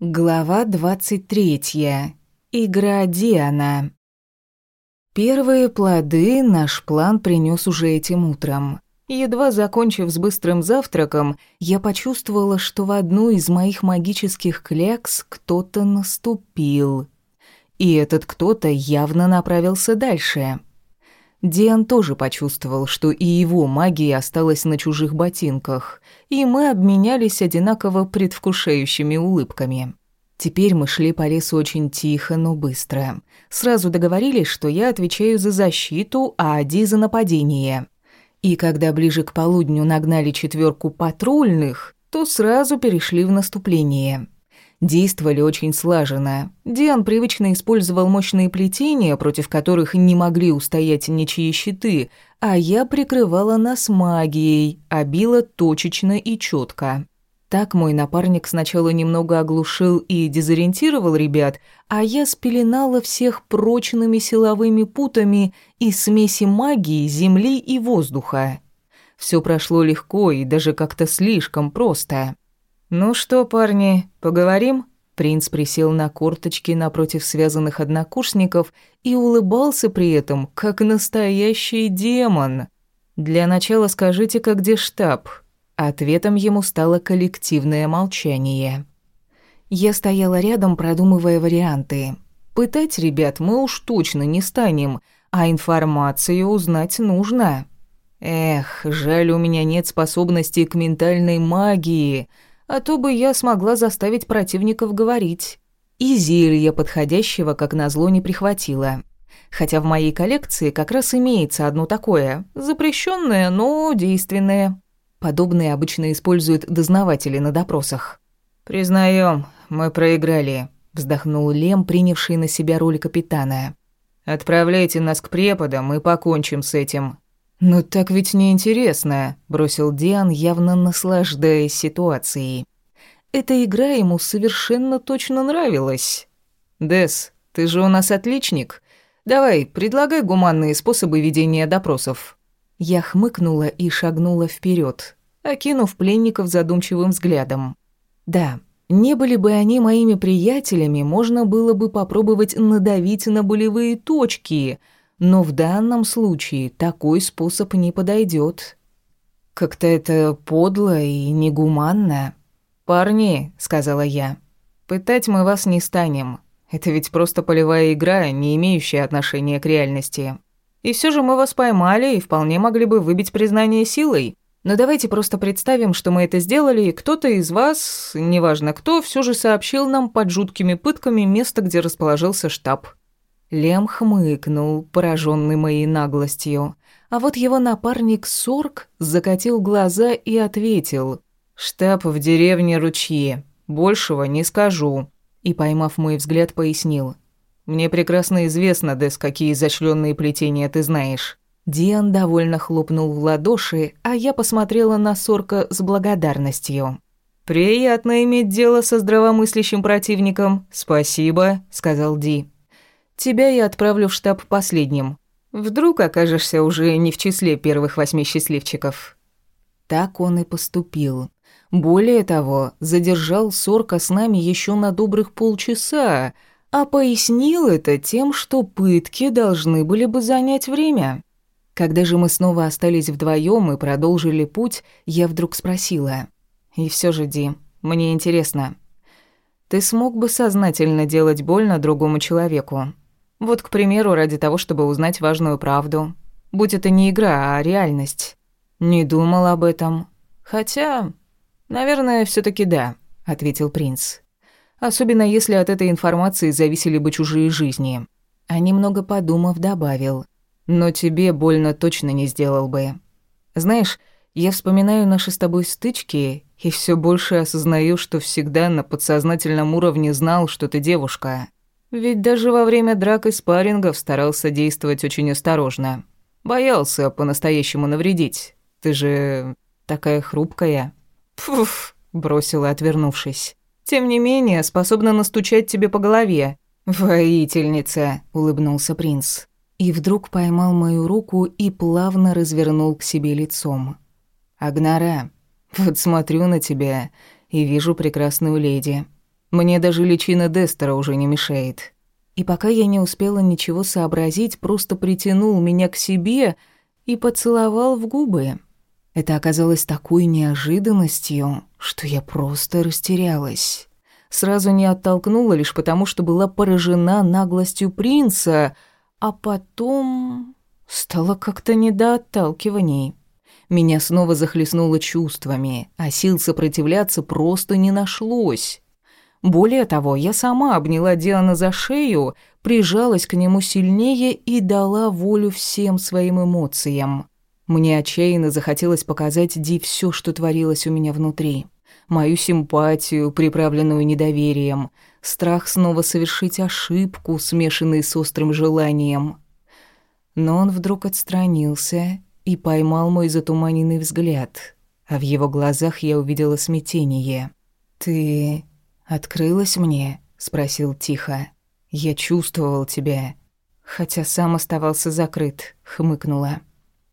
Глава 23. Игра Диана. Первые плоды наш план принес уже этим утром. Едва закончив с быстрым завтраком, я почувствовала, что в одну из моих магических клякс кто-то наступил. И этот кто-то явно направился дальше. Диан тоже почувствовал, что и его магия осталась на чужих ботинках, и мы обменялись одинаково предвкушающими улыбками. Теперь мы шли по лесу очень тихо, но быстро. Сразу договорились, что я отвечаю за защиту, а Ади за нападение. И когда ближе к полудню нагнали четверку патрульных, то сразу перешли в наступление. Действовали очень слаженно. Диан привычно использовал мощные плетения, против которых не могли устоять ничьи щиты, а я прикрывала нас магией, а била точечно и четко. Так мой напарник сначала немного оглушил и дезориентировал ребят, а я спеленала всех прочными силовыми путами из смеси магии, земли и воздуха. Все прошло легко и даже как-то слишком просто. «Ну что, парни, поговорим?» Принц присел на корточки напротив связанных однокурсников и улыбался при этом, как настоящий демон. «Для начала скажите-ка, где штаб?» Ответом ему стало коллективное молчание. Я стояла рядом, продумывая варианты. Пытать ребят мы уж точно не станем, а информацию узнать нужно. Эх, жаль, у меня нет способностей к ментальной магии, а то бы я смогла заставить противников говорить. И зелья подходящего, как назло, не прихватила. Хотя в моей коллекции как раз имеется одно такое, запрещенное, но действенное. Подобные обычно используют дознаватели на допросах. «Признаем, мы проиграли», — вздохнул Лем, принявший на себя роль капитана. «Отправляйте нас к преподам и покончим с этим». «Но так ведь неинтересно», — бросил Диан, явно наслаждаясь ситуацией. Эта игра ему совершенно точно нравилась. «Дес, ты же у нас отличник. Давай, предлагай гуманные способы ведения допросов». Я хмыкнула и шагнула вперед, окинув пленников задумчивым взглядом. «Да, не были бы они моими приятелями, можно было бы попробовать надавить на болевые точки», но в данном случае такой способ не подойдет. Как-то это подло и негуманно. «Парни», — сказала я, — «пытать мы вас не станем. Это ведь просто полевая игра, не имеющая отношения к реальности. И все же мы вас поймали и вполне могли бы выбить признание силой. Но давайте просто представим, что мы это сделали, и кто-то из вас, неважно кто, все же сообщил нам под жуткими пытками место, где расположился штаб. Лем хмыкнул, пораженный моей наглостью. А вот его напарник Сорг закатил глаза и ответил. «Штаб в деревне Ручье. Большего не скажу». И, поймав мой взгляд, пояснил. «Мне прекрасно известно, Дес, какие изощренные плетения ты знаешь». Диан довольно хлопнул в ладоши, а я посмотрела на Сорка с благодарностью. «Приятно иметь дело со здравомыслящим противником. Спасибо», — сказал Ди. Тебя я отправлю в штаб последним. Вдруг окажешься уже не в числе первых восьми счастливчиков». Так он и поступил. Более того, задержал Сорка с нами еще на добрых полчаса, а пояснил это тем, что пытки должны были бы занять время. Когда же мы снова остались вдвоем и продолжили путь, я вдруг спросила. «И все же, Ди, мне интересно, ты смог бы сознательно делать больно другому человеку? Вот, к примеру, ради того, чтобы узнать важную правду. Будь это не игра, а реальность. Не думал об этом. Хотя, наверное, все таки да, ответил принц. Особенно если от этой информации зависели бы чужие жизни. А немного подумав, добавил: "Но тебе больно точно не сделал бы. Знаешь, я вспоминаю наши с тобой стычки и все больше осознаю, что всегда на подсознательном уровне знал, что ты девушка. Ведь даже во время драк и спаррингов старался действовать очень осторожно. Боялся по-настоящему навредить. Ты же такая хрупкая. Пф, бросила, отвернувшись. Тем не менее, способна настучать тебе по голове. Воительница, улыбнулся принц. И вдруг поймал мою руку и плавно развернул к себе лицом. Агнара, вот смотрю на тебя и вижу прекрасную леди. Мне даже личина Дестера уже не мешает. И пока я не успела ничего сообразить, просто притянул меня к себе и поцеловал в губы. Это оказалось такой неожиданностью, что я просто растерялась. Сразу не оттолкнула лишь потому, что была поражена наглостью принца, а потом стало как-то не до отталкиваний. Меня снова захлестнуло чувствами, а сил сопротивляться просто не нашлось. Более того, я сама обняла Диана за шею, прижалась к нему сильнее и дала волю всем своим эмоциям. Мне отчаянно захотелось показать Ди все, что творилось у меня внутри. Мою симпатию, приправленную недоверием, страх снова совершить ошибку, смешанный с острым желанием. Но он вдруг отстранился и поймал мой затуманенный взгляд, а в его глазах я увидела смятение. «Ты открылась мне?» — спросил тихо. «Я чувствовал тебя, хотя сам оставался закрыт», — хмыкнула.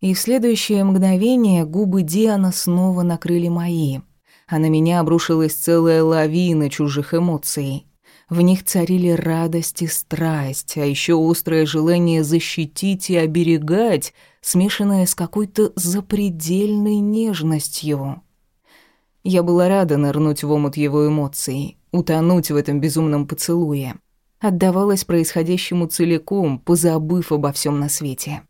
И в следующее мгновение губы Диана снова накрыли мои, а на меня обрушилась целая лавина чужих эмоций. В них царили радость и страсть, а еще острое желание защитить и оберегать, смешанное с какой-то запредельной нежностью. Я была рада нырнуть в омут его эмоций, утонуть в этом безумном поцелуе. Отдавалась происходящему целиком, позабыв обо всем на свете.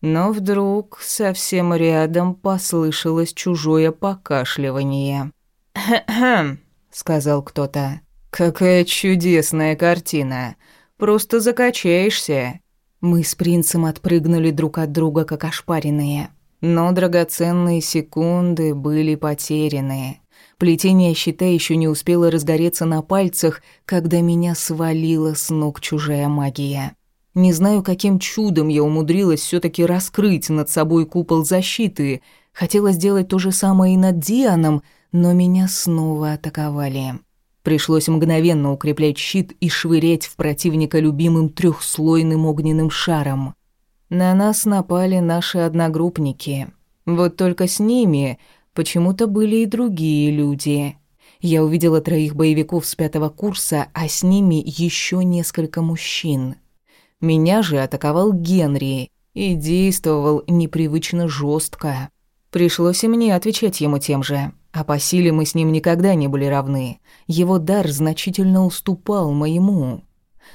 Но вдруг совсем рядом послышалось чужое покашливание. «Хм-хм», — сказал кто-то. «Какая чудесная картина! Просто закачаешься!» Мы с принцем отпрыгнули друг от друга, как ошпаренные. Но драгоценные секунды были потеряны. Плетение щита еще не успело разгореться на пальцах, когда меня свалила с ног чужая магия. Не знаю, каким чудом я умудрилась все таки раскрыть над собой купол защиты. Хотела сделать то же самое и над Дианом, но меня снова атаковали. Пришлось мгновенно укреплять щит и швырять в противника любимым трехслойным огненным шаром. На нас напали наши одногруппники. Вот только с ними почему-то были и другие люди. Я увидела троих боевиков с пятого курса, а с ними еще несколько мужчин. Меня же атаковал Генри и действовал непривычно жестко. Пришлось и мне отвечать ему тем же. А по силе мы с ним никогда не были равны. Его дар значительно уступал моему.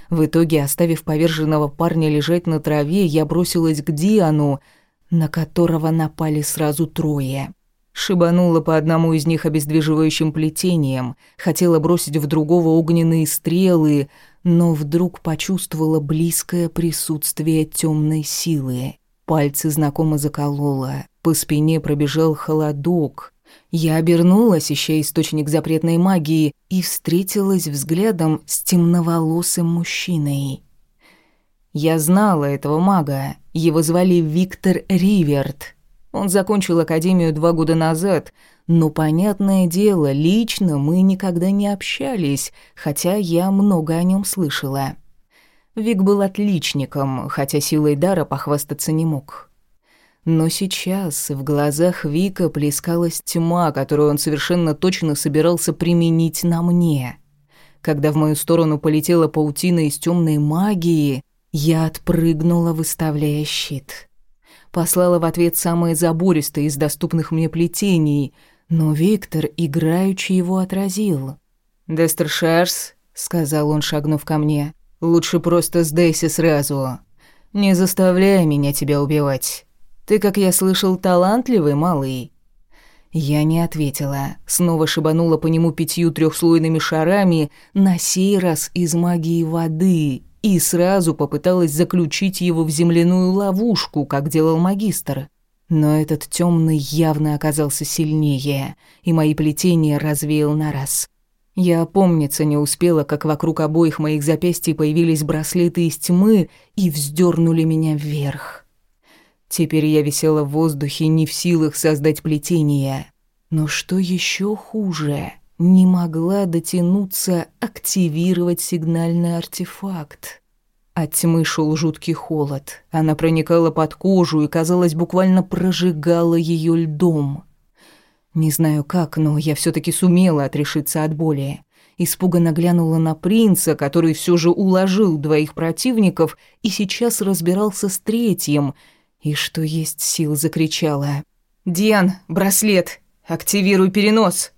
В итоге, оставив поверженного парня лежать на траве, я бросилась к Диану, на которого напали сразу трое. Шибанула по одному из них обездвиживающим плетением, хотела бросить в другого огненные стрелы, но вдруг почувствовала близкое присутствие темной силы. Пальцы знакомо заколола, по спине пробежал холодок, я обернулась, ища источник запретной магии, и встретилась взглядом с темноволосым мужчиной. Я знала этого мага. Его звали Виктор Риверт. Он закончил академию два года назад, но, понятное дело, лично мы никогда не общались, хотя я много о нем слышала. Вик был отличником, хотя силой дара похвастаться не мог. Но сейчас в глазах Вика плескалась тьма, которую он совершенно точно собирался применить на мне. Когда в мою сторону полетела паутина из темной магии, я отпрыгнула, выставляя щит. Послала в ответ самое забористое из доступных мне плетений, но Виктор играючи его отразил. «Дестер Шарс», — сказал он, шагнув ко мне, — «лучше просто сдайся сразу. Не заставляй меня тебя убивать». Ты, как я слышал, талантливый малый». Я не ответила, снова шибанула по нему пятью трехслойными шарами, на сей раз из магии воды, и сразу попыталась заключить его в земляную ловушку, как делал магистр. Но этот темный явно оказался сильнее, и мои плетения развеял на раз. Я опомниться не успела, как вокруг обоих моих запястий появились браслеты из тьмы и вздернули меня вверх. Теперь я висела в воздухе, не в силах создать плетение. Но что еще хуже, не могла дотянуться активировать сигнальный артефакт. От тьмы шел жуткий холод. Она проникала под кожу и, казалось, буквально прожигала ее льдом. Не знаю как, но я все таки сумела отрешиться от боли. Испуганно глянула на принца, который все же уложил двоих противников и сейчас разбирался с третьим, и что есть сил закричала. «Диан, браслет! Активируй перенос!»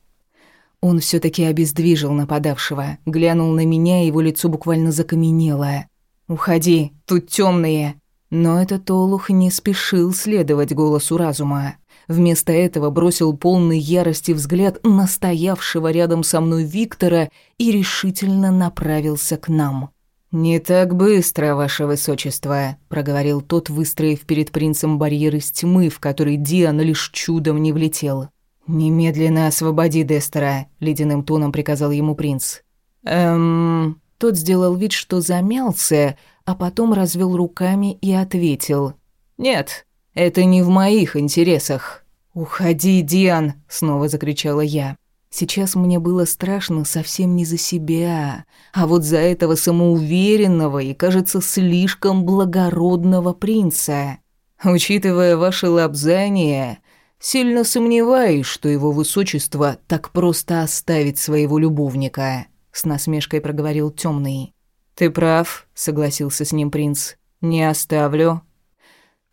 Он все таки обездвижил нападавшего, глянул на меня, его лицо буквально закаменело. «Уходи, тут темные. Но этот олух не спешил следовать голосу разума. Вместо этого бросил полный ярости взгляд на стоявшего рядом со мной Виктора и решительно направился к нам. «Не так быстро, ваше высочество», — проговорил тот, выстроив перед принцем барьер из тьмы, в который Диан лишь чудом не влетел. «Немедленно освободи Дестера», — ледяным тоном приказал ему принц. «Эм...» Тот сделал вид, что замялся, а потом развел руками и ответил. «Нет, это не в моих интересах». «Уходи, Диан!» — снова закричала я. Сейчас мне было страшно совсем не за себя, а вот за этого самоуверенного и, кажется, слишком благородного принца. Учитывая ваше лапзание, сильно сомневаюсь, что его высочество так просто оставит своего любовника, с насмешкой проговорил темный. Ты прав, согласился с ним принц. Не оставлю.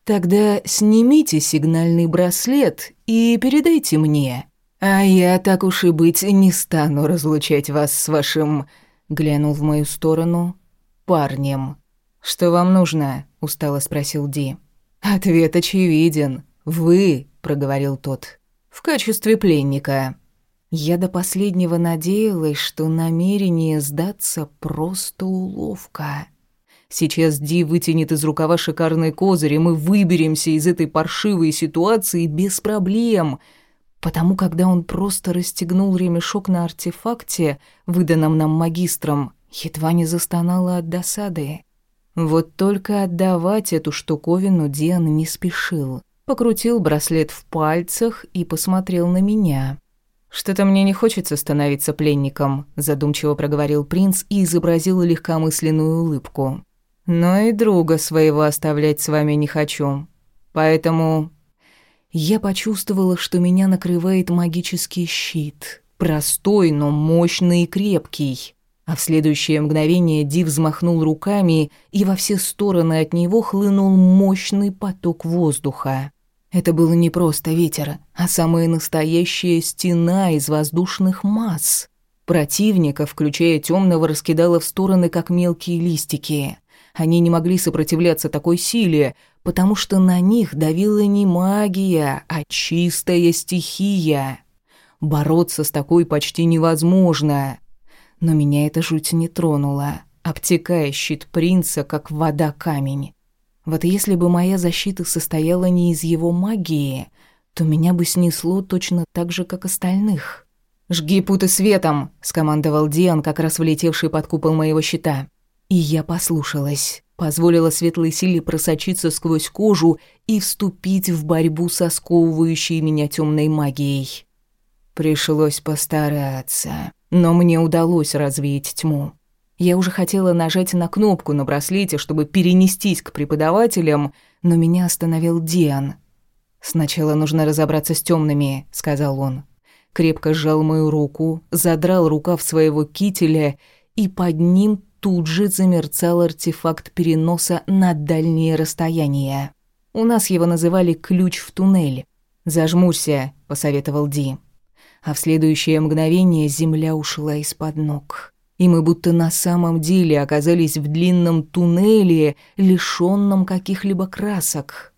Тогда снимите сигнальный браслет и передайте мне. А я, так уж и быть, не стану разлучать вас с вашим... Глянул в мою сторону. Парнем. «Что вам нужно?» — устало спросил Ди. «Ответ очевиден. Вы», — проговорил тот, — «в качестве пленника». Я до последнего надеялась, что намерение сдаться просто уловка. Сейчас Ди вытянет из рукава шикарный козырь, и мы выберемся из этой паршивой ситуации без проблем — потому когда он просто расстегнул ремешок на артефакте, выданном нам магистром, едва не застонала от досады. Вот только отдавать эту штуковину Диан не спешил. Покрутил браслет в пальцах и посмотрел на меня. «Что-то мне не хочется становиться пленником», – задумчиво проговорил принц и изобразил легкомысленную улыбку. «Но и друга своего оставлять с вами не хочу. Поэтому я почувствовала, что меня накрывает магический щит. Простой, но мощный и крепкий. А в следующее мгновение Ди взмахнул руками, и во все стороны от него хлынул мощный поток воздуха. Это был не просто ветер, а самая настоящая стена из воздушных масс. Противника, включая темного, раскидало в стороны, как мелкие листики. Они не могли сопротивляться такой силе, потому что на них давила не магия, а чистая стихия. Бороться с такой почти невозможно. Но меня эта жуть не тронула, обтекая щит принца, как вода камень. Вот если бы моя защита состояла не из его магии, то меня бы снесло точно так же, как остальных. «Жги путы светом!» — скомандовал Диан, как раз влетевший под купол моего щита. И я послушалась, позволила светлой силе просочиться сквозь кожу и вступить в борьбу со сковывающей меня темной магией. Пришлось постараться, но мне удалось развеять тьму. Я уже хотела нажать на кнопку на браслете, чтобы перенестись к преподавателям, но меня остановил Диан. «Сначала нужно разобраться с темными», — сказал он. Крепко сжал мою руку, задрал рукав своего кителя, и под ним тут же замерцал артефакт переноса на дальние расстояния. У нас его называли «ключ в туннель». «Зажмурься», — посоветовал Ди. А в следующее мгновение земля ушла из-под ног. И мы будто на самом деле оказались в длинном туннеле, лишённом каких-либо красок.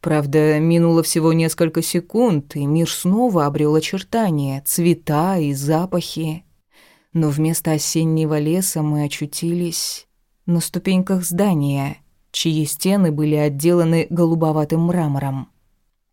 Правда, минуло всего несколько секунд, и мир снова обрел очертания, цвета и запахи но вместо осеннего леса мы очутились на ступеньках здания, чьи стены были отделаны голубоватым мрамором.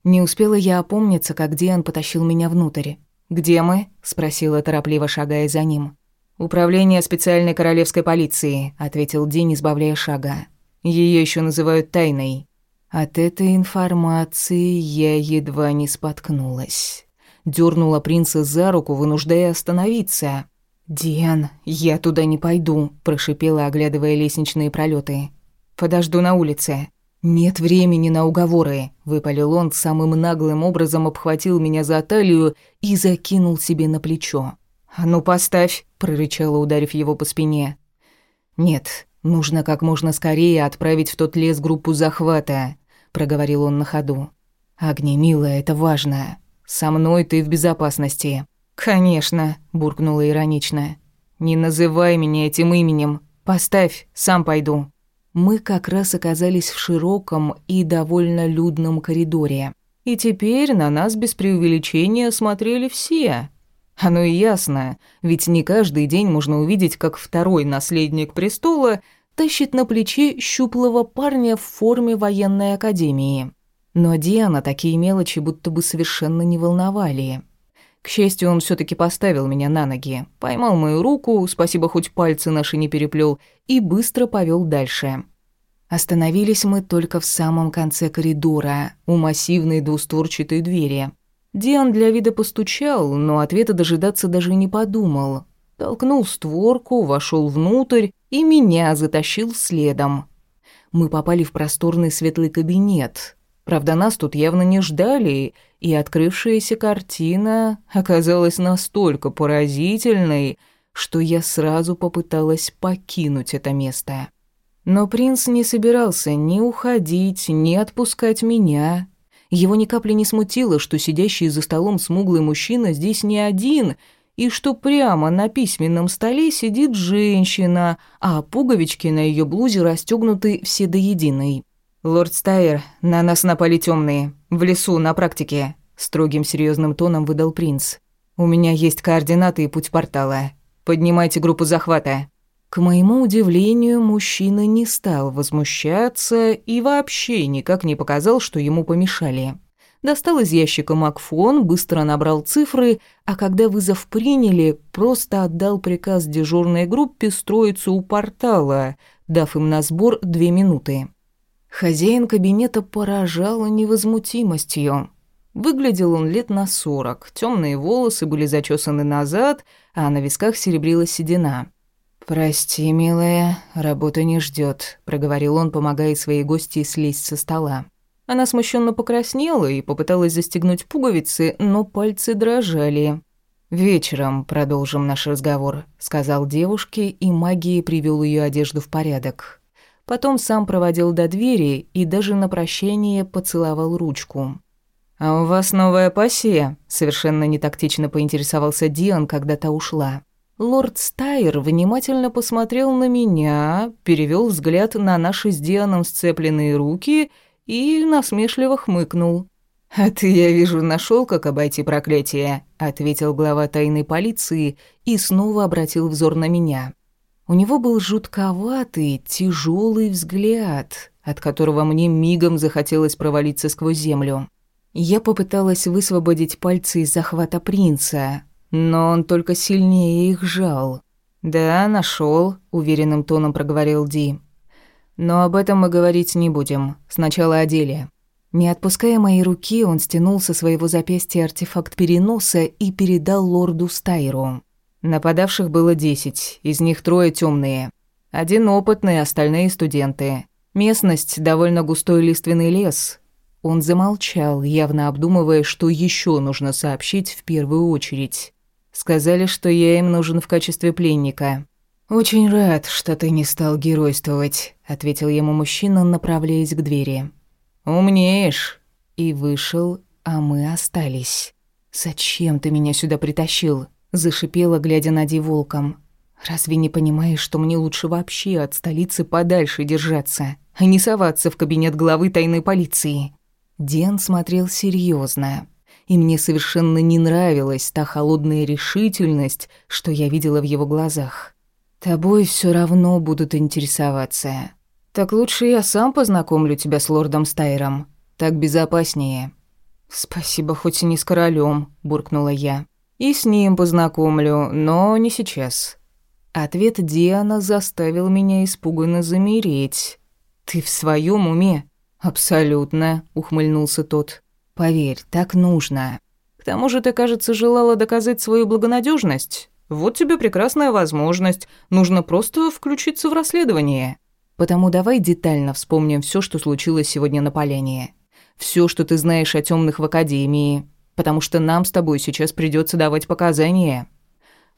Не успела я опомниться, как Диан потащил меня внутрь. «Где мы?» — спросила, торопливо шагая за ним. «Управление специальной королевской полиции», — ответил Дин, избавляя шага. Ее еще называют тайной. От этой информации я едва не споткнулась. Дёрнула принца за руку, вынуждая остановиться. «Диан, я туда не пойду», – прошипела, оглядывая лестничные пролеты. «Подожду на улице». «Нет времени на уговоры», – выпалил он, самым наглым образом обхватил меня за талию и закинул себе на плечо. «А ну поставь!» — прорычала, ударив его по спине. «Нет, нужно как можно скорее отправить в тот лес группу захвата», — проговорил он на ходу. «Агни, милая, это важно. Со мной ты в безопасности». «Конечно», — буркнула иронично. «Не называй меня этим именем. Поставь, сам пойду». Мы как раз оказались в широком и довольно людном коридоре. И теперь на нас без преувеличения смотрели все. Оно и ясно, ведь не каждый день можно увидеть, как второй наследник престола тащит на плече щуплого парня в форме военной академии. Но Диана такие мелочи будто бы совершенно не волновали. К счастью, он все таки поставил меня на ноги, поймал мою руку, спасибо, хоть пальцы наши не переплел, и быстро повел дальше. Остановились мы только в самом конце коридора, у массивной двустворчатой двери. Диан для вида постучал, но ответа дожидаться даже не подумал. Толкнул створку, вошел внутрь и меня затащил следом. Мы попали в просторный светлый кабинет. Правда, нас тут явно не ждали, и открывшаяся картина оказалась настолько поразительной, что я сразу попыталась покинуть это место. Но принц не собирался ни уходить, ни отпускать меня. Его ни капли не смутило, что сидящий за столом смуглый мужчина здесь не один, и что прямо на письменном столе сидит женщина, а пуговички на ее блузе расстегнуты все до единой. «Лорд Стайер, на нас напали темные. В лесу, на практике», — строгим серьезным тоном выдал принц. «У меня есть координаты и путь портала. Поднимайте группу захвата». К моему удивлению, мужчина не стал возмущаться и вообще никак не показал, что ему помешали. Достал из ящика Макфон, быстро набрал цифры, а когда вызов приняли, просто отдал приказ дежурной группе строиться у портала, дав им на сбор две минуты. Хозяин кабинета поражал невозмутимостью. Выглядел он лет на сорок, темные волосы были зачесаны назад, а на висках серебрилась седина. «Прости, милая, работа не ждет, проговорил он, помогая своей гости слезть со стола. Она смущенно покраснела и попыталась застегнуть пуговицы, но пальцы дрожали. «Вечером продолжим наш разговор», — сказал девушке, и магией привел ее одежду в порядок. Потом сам проводил до двери и даже на прощание поцеловал ручку. «А у вас новая пассия?» — совершенно нетактично поинтересовался Диан, когда та ушла. Лорд Стайер внимательно посмотрел на меня, перевел взгляд на наши с Дианом сцепленные руки и насмешливо хмыкнул. «А ты, я вижу, нашел, как обойти проклятие», — ответил глава тайной полиции и снова обратил взор на меня. У него был жутковатый, тяжелый взгляд, от которого мне мигом захотелось провалиться сквозь землю. Я попыталась высвободить пальцы из захвата принца, но он только сильнее их жал. «Да, нашел, уверенным тоном проговорил Ди. «Но об этом мы говорить не будем. Сначала о деле». Не отпуская моей руки, он стянул со своего запястья артефакт переноса и передал лорду Стайру. Нападавших было десять, из них трое темные. Один опытный, остальные студенты. Местность довольно густой лиственный лес. Он замолчал, явно обдумывая, что еще нужно сообщить в первую очередь. Сказали, что я им нужен в качестве пленника. Очень рад, что ты не стал геройствовать, ответил ему мужчина, направляясь к двери. Умнеешь. И вышел, а мы остались. Зачем ты меня сюда притащил? Зашипела, глядя на Ди волком. Разве не понимаешь, что мне лучше вообще от столицы подальше держаться, а не соваться в кабинет главы тайной полиции? Ден смотрел серьезно, и мне совершенно не нравилась та холодная решительность, что я видела в его глазах. «Тобой все равно будут интересоваться. Так лучше я сам познакомлю тебя с лордом Стайром. Так безопаснее». «Спасибо, хоть и не с королем, буркнула я. «И с ним познакомлю, но не сейчас». Ответ Диана заставил меня испуганно замереть. «Ты в своем уме?» «Абсолютно», — ухмыльнулся тот. Поверь, так нужно. К тому же ты, кажется, желала доказать свою благонадежность. Вот тебе прекрасная возможность. Нужно просто включиться в расследование. Потому давай детально вспомним все, что случилось сегодня на поляне. Все, что ты знаешь о темных в академии, потому что нам с тобой сейчас придется давать показания.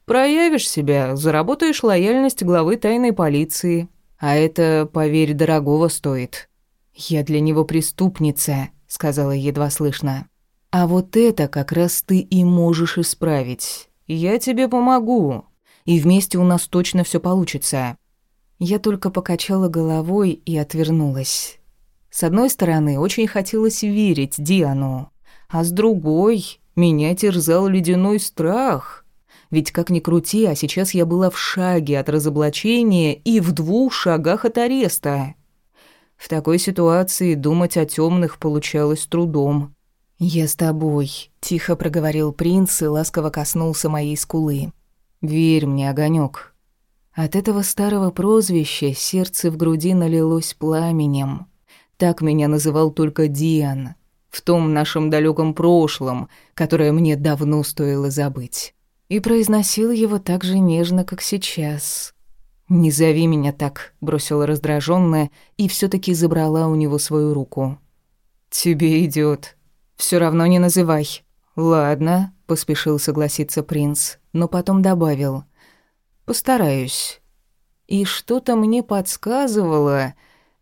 Проявишь себя, заработаешь лояльность главы тайной полиции. А это, поверь, дорогого стоит. Я для него преступница, сказала едва слышно. А вот это как раз ты и можешь исправить. Я тебе помогу. И вместе у нас точно все получится. Я только покачала головой и отвернулась. С одной стороны, очень хотелось верить Диану, а с другой меня терзал ледяной страх. Ведь как ни крути, а сейчас я была в шаге от разоблачения и в двух шагах от ареста. В такой ситуации думать о темных получалось трудом. «Я с тобой», — тихо проговорил принц и ласково коснулся моей скулы. «Верь мне, огонек. От этого старого прозвища сердце в груди налилось пламенем. Так меня называл только Диан, в том нашем далеком прошлом, которое мне давно стоило забыть. И произносил его так же нежно, как сейчас. «Не зови меня так», — бросила раздражённая и все таки забрала у него свою руку. «Тебе идет. Все равно не называй». «Ладно», — поспешил согласиться принц, но потом добавил. «Постараюсь». И что-то мне подсказывало,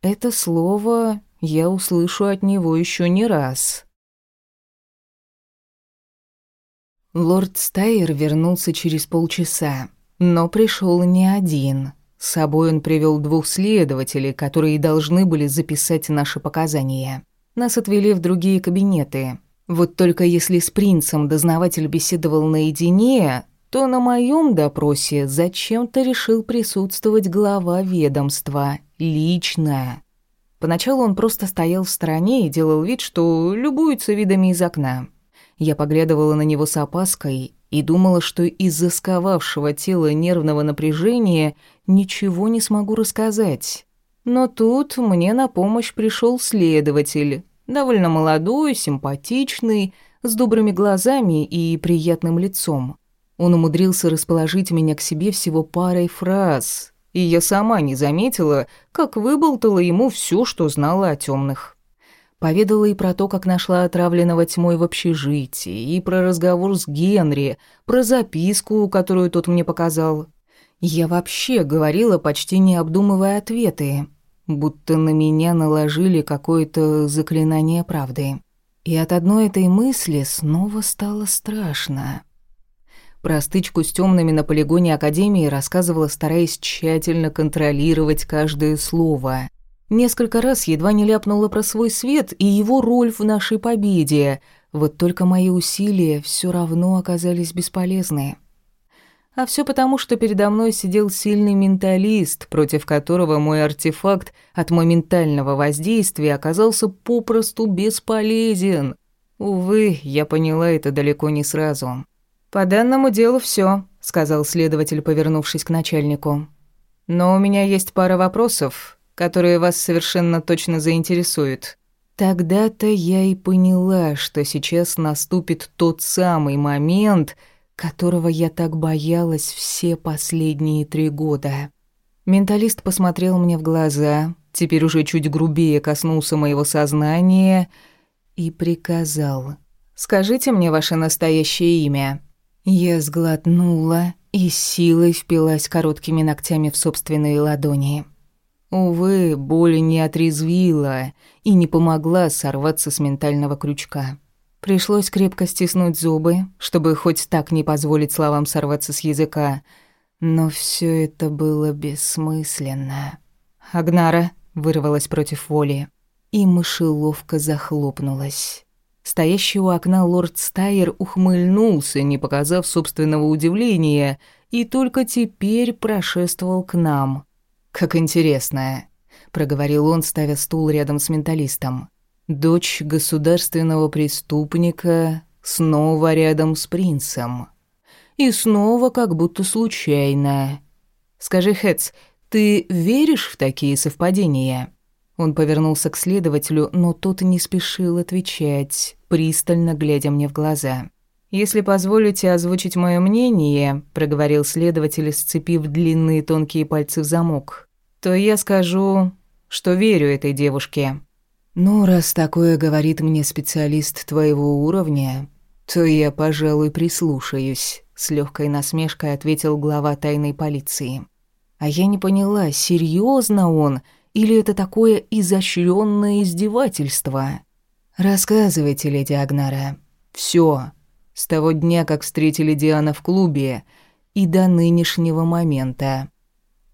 это слово я услышу от него еще не раз. Лорд Стайер вернулся через полчаса, но пришел не один. С собой он привел двух следователей, которые должны были записать наши показания. Нас отвели в другие кабинеты. Вот только если с принцем дознаватель беседовал наедине, то на моем допросе зачем-то решил присутствовать глава ведомства, лично. Поначалу он просто стоял в стороне и делал вид, что любуется видами из окна. Я поглядывала на него с опаской и думала, что из-за сковавшего тела нервного напряжения ничего не смогу рассказать. Но тут мне на помощь пришел следователь, довольно молодой, симпатичный, с добрыми глазами и приятным лицом. Он умудрился расположить меня к себе всего парой фраз, и я сама не заметила, как выболтала ему все, что знала о темных. Поведала и про то, как нашла отравленного тьмой в общежитии, и про разговор с Генри, про записку, которую тот мне показал. Я вообще говорила, почти не обдумывая ответы, будто на меня наложили какое-то заклинание правды. И от одной этой мысли снова стало страшно. Про стычку с темными на полигоне Академии рассказывала, стараясь тщательно контролировать каждое слово. Несколько раз едва не ляпнула про свой свет и его роль в нашей победе, вот только мои усилия все равно оказались бесполезны. А все потому, что передо мной сидел сильный менталист, против которого мой артефакт от моментального воздействия оказался попросту бесполезен. Увы, я поняла это далеко не сразу. «По данному делу все, сказал следователь, повернувшись к начальнику. «Но у меня есть пара вопросов, которые вас совершенно точно заинтересуют». Тогда-то я и поняла, что сейчас наступит тот самый момент, которого я так боялась все последние три года. Менталист посмотрел мне в глаза, теперь уже чуть грубее коснулся моего сознания и приказал. «Скажите мне ваше настоящее имя». Я сглотнула и силой впилась короткими ногтями в собственные ладони. Увы, боль не отрезвила и не помогла сорваться с ментального крючка. Пришлось крепко стиснуть зубы, чтобы хоть так не позволить словам сорваться с языка, но все это было бессмысленно. «Агнара», — вырвалась против воли, и мышеловка захлопнулась. Стоящий у окна лорд Стайер ухмыльнулся, не показав собственного удивления, и только теперь прошествовал к нам. «Как интересно», — проговорил он, ставя стул рядом с менталистом. «Дочь государственного преступника снова рядом с принцем. И снова как будто случайно. Скажи, Хэц, ты веришь в такие совпадения?» Он повернулся к следователю, но тот не спешил отвечать, пристально глядя мне в глаза. «Если позволите озвучить мое мнение», — проговорил следователь, сцепив длинные тонкие пальцы в замок, «то я скажу, что верю этой девушке». «Ну, раз такое говорит мне специалист твоего уровня, То я, пожалуй, прислушаюсь, с легкой насмешкой ответил глава тайной полиции. А я не поняла, серьезно он или это такое изощренное издевательство. Рассказывайте, леди Агнара. Все. С того дня, как встретили Диана в клубе, и до нынешнего момента.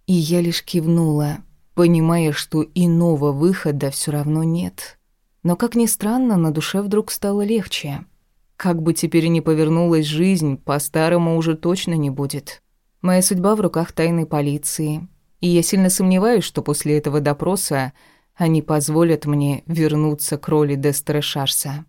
И я лишь кивнула, понимая, что иного выхода все равно нет. Но, как ни странно, на душе вдруг стало легче. Как бы теперь ни повернулась жизнь, по-старому уже точно не будет. Моя судьба в руках тайной полиции. И я сильно сомневаюсь, что после этого допроса они позволят мне вернуться к роли Дестера Шарса.